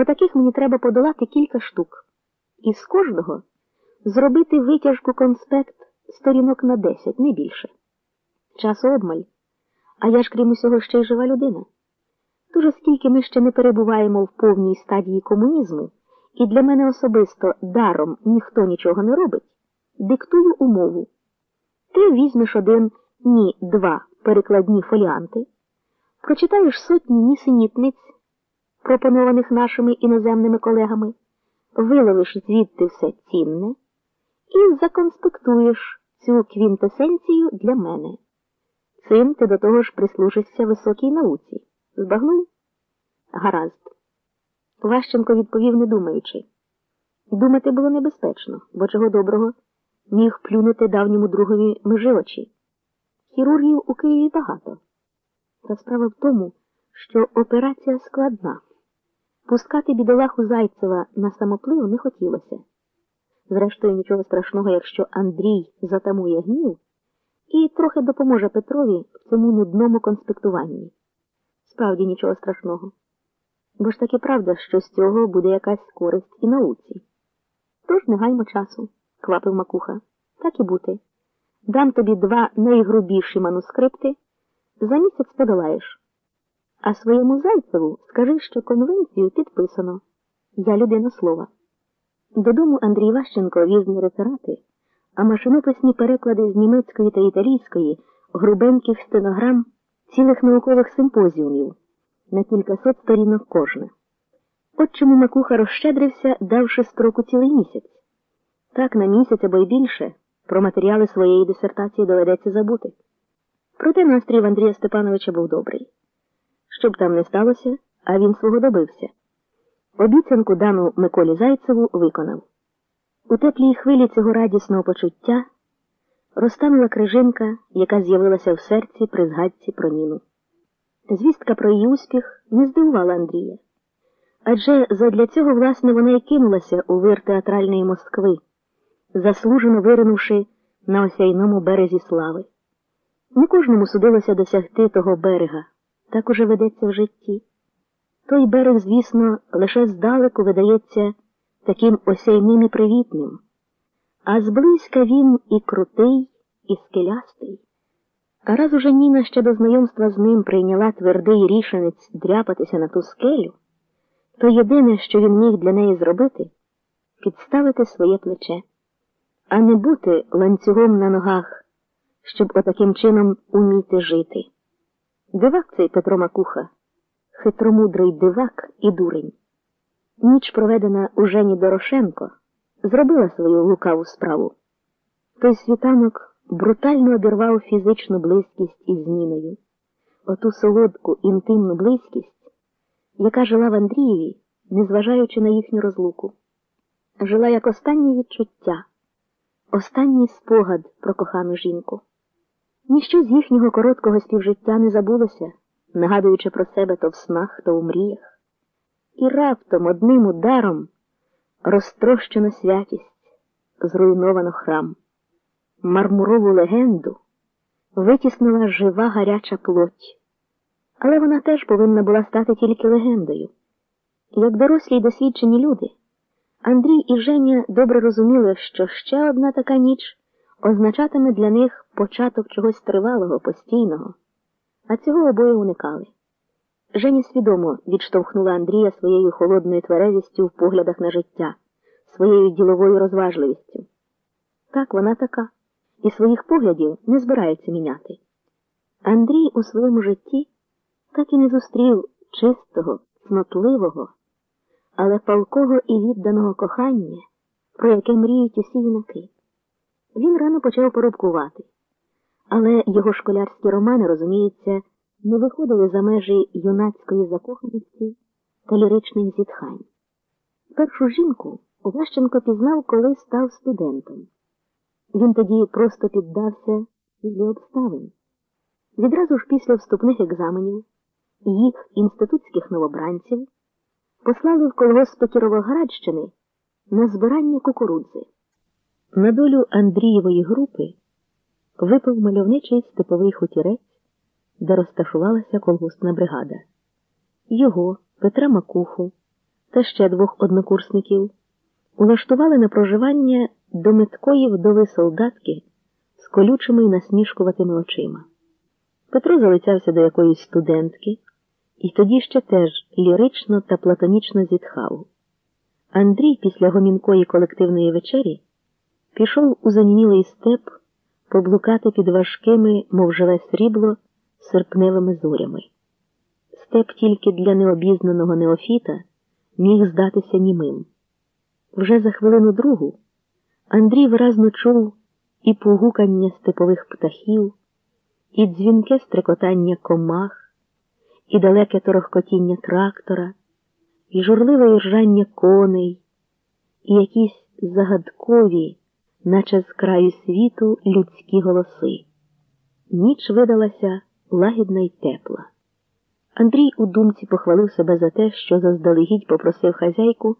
Отаких мені треба подолати кілька штук. І з кожного зробити витяжку конспект сторінок на 10, не більше. Часу обмаль. А я ж крім усього ще й жива людина. Дуже скільки ми ще не перебуваємо в повній стадії комунізму, і для мене особисто даром ніхто нічого не робить, диктую умову. Ти візьмеш один, ні, два перекладні фоліанти, прочитаєш сотні нісенітниць, пропонованих нашими іноземними колегами, виловиш звідти все цінне і законспектуєш цю квінтесенцію для мене. Цим ти до того ж прислужишся високій науці. Збагнув? Гаразд. Ващенко відповів, не думаючи. Думати було небезпечно, бо чого доброго міг плюнути давньому другові межи очі. Хірургів у Києві багато. Та справа в тому, що операція складна. Пускати бідолаху Зайцева на самоплив не хотілося. Зрештою, нічого страшного, якщо Андрій затамує гнів і трохи допоможе Петрові в цьому нудному конспектуванні. Справді нічого страшного. Бо ж таки правда, що з цього буде якась користь і науці. Тож не гаймо часу, квапив Макуха. Так і бути. Дам тобі два найгрубіші манускрипти, за місяць подолаєш. А своєму Зайцеву скажи, що конвенцію підписано. Я людина слова. Додому Андрій Ващенко віз не реферати, а машинописні переклади з німецької та італійської, грубеньких стенограм, цілих наукових симпозіумів на кількасот сторінок кожна. От чому Макуха розщедрився, давши строку цілий місяць. Так на місяць або й більше про матеріали своєї дисертації доведеться забути. Проте настрій в Андрія Степановича був добрий. Що б там не сталося, а він свого добився. Обіцянку дану Миколі Зайцеву виконав. У теплій хвилі цього радісного почуття розтанула крижинка, яка з'явилася в серці при згадці про Ніну. Звістка про її успіх не здивувала Андрія. Адже задля цього, власне, вона й кинулася у вир театральної Москви, заслужено виринувши на осяйному березі слави. Не кожному судилося досягти того берега, так уже ведеться в житті. Той берег, звісно, лише здалеку видається таким осяйним і привітним, а зблизька він і крутий, і скелястий. А раз уже Ніна ще до знайомства з ним прийняла твердий рішенець дряпатися на ту скелю, то єдине, що він міг для неї зробити, підставити своє плече, а не бути ланцюгом на ногах, щоб отаким чином уміти жити. Дивак цей Петро Макуха, хитромудрий дивак і дурень. Ніч, проведена у Жені Дорошенко, зробила свою лукаву справу. Той світанок брутально обірвав фізичну близькість із Ніною, оту солодку інтимну близькість, яка жила в Андрієві, незважаючи на їхню розлуку, жила як останнє відчуття, останній спогад про кохану жінку. Ніщо з їхнього короткого співжиття не забулося, нагадуючи про себе то в снах, то в мріях. І раптом одним ударом розтрощено святість, зруйновано храм. Мармурову легенду витіснила жива гаряча плоть. Але вона теж повинна була стати тільки легендою. Як дорослі й досвідчені люди, Андрій і Женя добре розуміли, що ще одна така ніч означатиме для них початок чогось тривалого, постійного, а цього обоє уникали. Женя свідомо відштовхнула Андрія своєю холодною тверезістю в поглядах на життя, своєю діловою розважливістю. Так вона така, і своїх поглядів не збирається міняти. Андрій у своєму житті так і не зустрів чистого, цнотливого, але палкого і відданого кохання, про яке мріють усі юнаки. Він рано почав порубкувати, але його школярські романи, розуміється, не виходили за межі юнацької закоханості та ліричних зітхань. Першу жінку Ващенко пізнав, коли став студентом. Він тоді просто піддався для обставин. Відразу ж після вступних екзаменів їх інститутських новобранців послали в колгосп Кіровоградщини на збирання кукурудзи. На долю Андрієвої групи випав мальовничий степовий хутірець, де розташувалася колгоспна бригада. Його, Петра Макуху, та ще двох однокурсників улаштували на проживання до меткої вдови солдатки з колючими й насмішкуватими очима. Петро залицявся до якоїсь студентки і тоді ще теж лірично та платонічно зітхав. Андрій після гомінкої колективної вечері пішов у занімілий степ поблукати під важкими, мов живе срібло, серпневими зорями. Степ тільки для необізнаного неофіта міг здатися німим. Вже за хвилину другу Андрій виразно чув і погукання степових птахів, і дзвінке стрекотання комах, і далеке торохкотіння трактора, і журливе ржання коней, і якісь загадкові, наче з краю світу, людські голоси. Ніч видалася лагідна й тепла. Андрій у думці похвалив себе за те, що заздалегідь попросив хазяйку